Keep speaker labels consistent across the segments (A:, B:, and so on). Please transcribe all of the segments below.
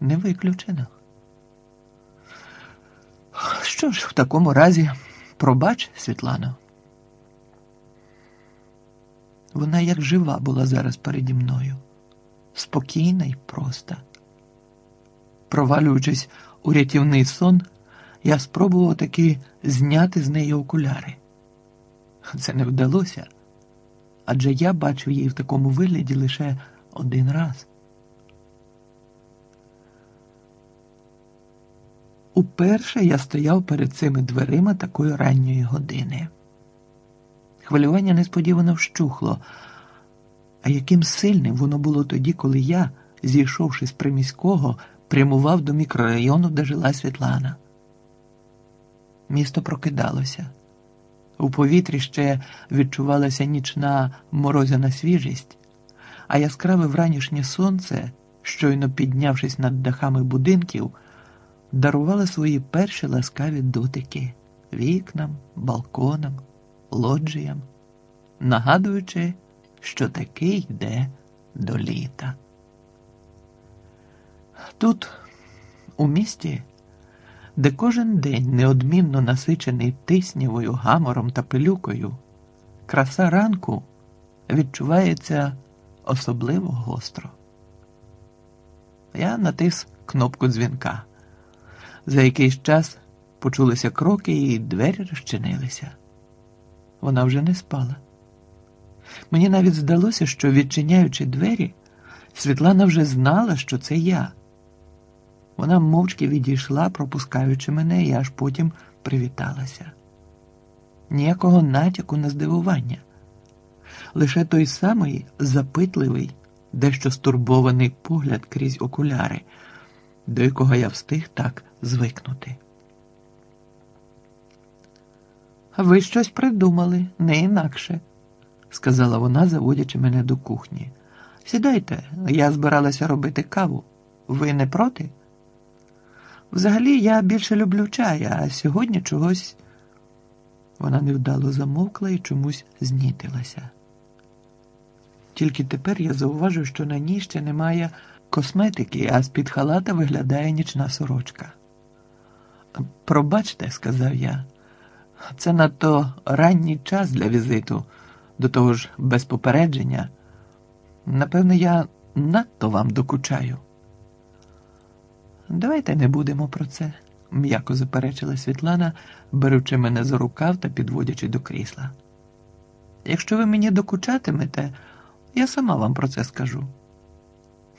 A: не виключено. Що ж, в такому разі, пробач, Світлано. Вона як жива була зараз переді мною, спокійна і проста. Провалюючись у рятівний сон, я спробував таки зняти з неї окуляри. Це не вдалося, адже я бачив її в такому вигляді лише один раз. Уперше я стояв перед цими дверима такої ранньої години. Хвилювання несподівано вщухло, а яким сильним воно було тоді, коли я, зійшовши з приміського, прямував до мікрорайону, де жила Світлана. Місто прокидалося. У повітрі ще відчувалася нічна морозяна свіжість, а яскраве вранішнє сонце, щойно піднявшись над дахами будинків, дарувало свої перші ласкаві дотики вікнам, балконам, лоджіям, нагадуючи, що таки йде до літа. Тут, у місті, де кожен день неодмінно насичений тиснявою, гамором та пилюкою, краса ранку відчувається особливо гостро. Я натис кнопку дзвінка. За якийсь час почулися кроки, і двері розчинилися. Вона вже не спала. Мені навіть здалося, що, відчиняючи двері, Світлана вже знала, що це я. Вона мовчки відійшла, пропускаючи мене, і аж потім привіталася. Ніякого натяку на здивування. Лише той самий запитливий, дещо стурбований погляд крізь окуляри, до якого я встиг так звикнути. Ви щось придумали, не інакше, сказала вона, заводячи мене до кухні. Сідайте, я збиралася робити каву. Ви не проти? Взагалі я більше люблю чай, а сьогодні чогось. Вона невдало замовкла і чомусь знітилася. Тільки тепер я зауважив, що на ній ще немає косметики, а з-під халата виглядає нічна сорочка. Пробачте, сказав я, це надто ранній час для візиту, до того ж без попередження. Напевне, я надто вам докучаю. Давайте не будемо про це, м'яко заперечила Світлана, беручи мене за рукав та підводячи до крісла. Якщо ви мені докучатимете, я сама вам про це скажу.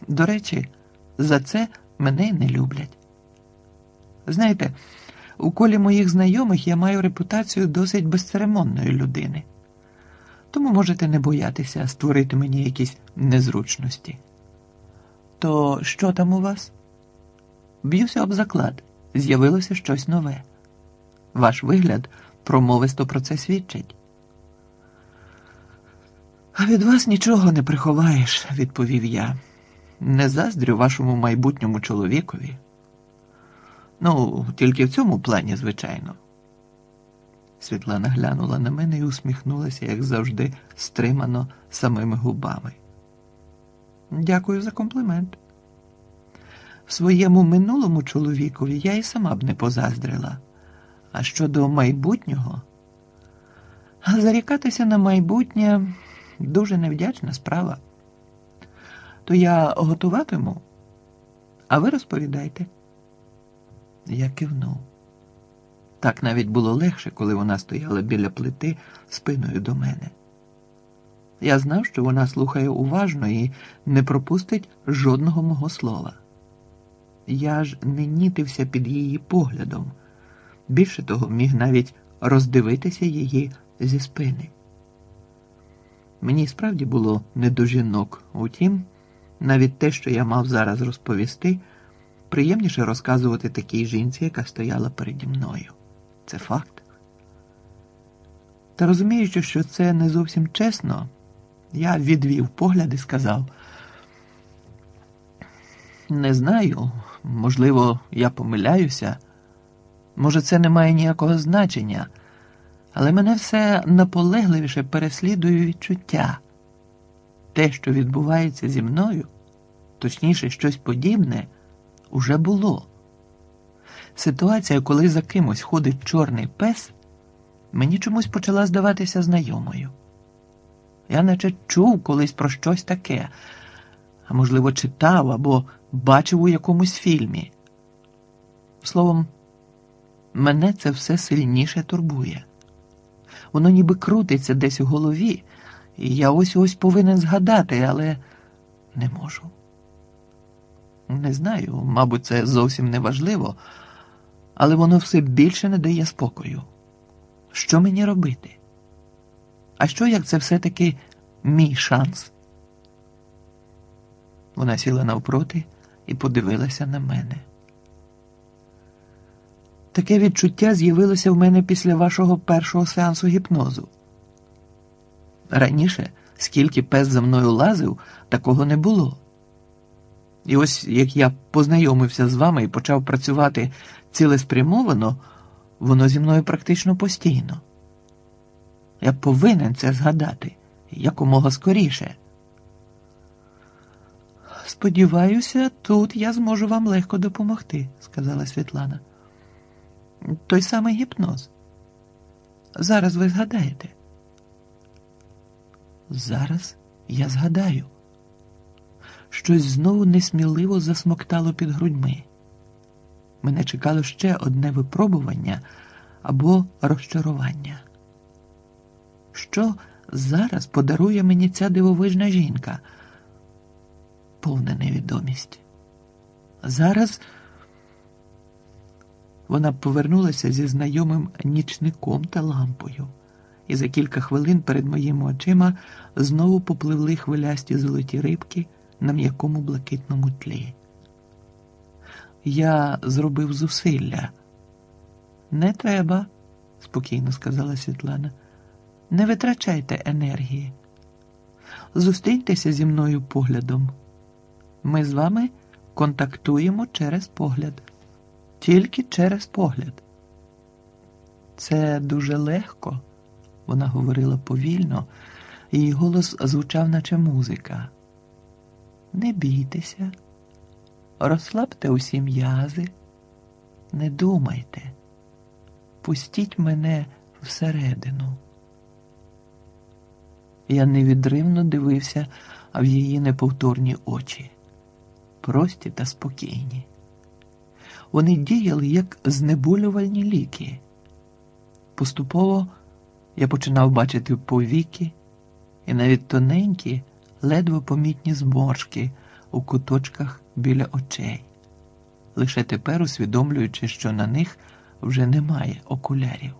A: До речі, за це мене й не люблять. Знаєте, у колі моїх знайомих я маю репутацію досить безцеремонної людини, тому можете не боятися створити мені якісь незручності. То що там у вас? Б'юся об заклад, з'явилося щось нове. Ваш вигляд промовисто про це свідчить. А від вас нічого не приховаєш, відповів я. Не заздрю вашому майбутньому чоловікові. Ну, тільки в цьому плані, звичайно. Світлана глянула на мене і усміхнулася, як завжди, стримано самими губами. Дякую за комплімент. Своєму минулому чоловікові я і сама б не позаздрила. А щодо майбутнього, зарікатися на майбутнє дуже невдячна справа. То я готуватиму, а ви розповідайте. Я кивнув. Так навіть було легше, коли вона стояла біля плити спиною до мене. Я знав, що вона слухає уважно і не пропустить жодного мого слова. Я ж не нітився під її поглядом, більше того, міг навіть роздивитися її зі спини. Мені справді було не до жінок, утім, навіть те, що я мав зараз розповісти, приємніше розказувати такій жінці, яка стояла переді мною. Це факт. Та розуміючи, що це не зовсім чесно, я відвів погляд і сказав: не знаю, можливо, я помиляюся, може, це не має ніякого значення, але мене все наполегливіше переслідує відчуття. Те, що відбувається зі мною, точніше, щось подібне, уже було. Ситуація, коли за кимось ходить чорний пес, мені чомусь почала здаватися знайомою. Я наче чув колись про щось таке, а можливо, читав або бачив у якомусь фільмі. Словом, мене це все сильніше турбує. Воно ніби крутиться десь у голові, і я ось ось повинен згадати, але не можу. Не знаю, мабуть, це зовсім не важливо, але воно все більше не дає спокою. Що мені робити? А що як це все-таки мій шанс? Вона сіла навпроти і подивилася на мене. Таке відчуття з'явилося в мене після вашого першого сеансу гіпнозу. Раніше, скільки пес за мною лазив, такого не було. І ось як я познайомився з вами і почав працювати цілеспрямовано, воно зі мною практично постійно. Я повинен це згадати якомога скоріше. Сподіваюся, тут я зможу вам легко допомогти, сказала Світлана. Той самий гіпноз. Зараз ви згадаєте. Зараз я згадаю. Щось знову несміливо засмоктало під грудьми. Мене чекало ще одне випробування або розчарування. Що зараз подарує мені ця дивовижна жінка? Повна невідомість. Зараз вона повернулася зі знайомим нічником та лампою, і за кілька хвилин перед моїми очима знову попливли хвилясті золоті рибки на м'якому блакитному тлі. Я зробив зусилля. Не треба, спокійно сказала Світлана. Не витрачайте енергії. Зустріньтеся зі мною поглядом. Ми з вами контактуємо через погляд, тільки через погляд. Це дуже легко, вона говорила повільно, її голос звучав, наче музика. Не бійтеся, розслабте усі м'язи, не думайте, пустіть мене всередину. Я невідривно дивився в її неповторні очі, прості та спокійні. Вони діяли як знеболювальні ліки. Поступово я починав бачити повіки і навіть тоненькі, ледве помітні зморшки у куточках біля очей, лише тепер усвідомлюючи, що на них вже немає окулярів.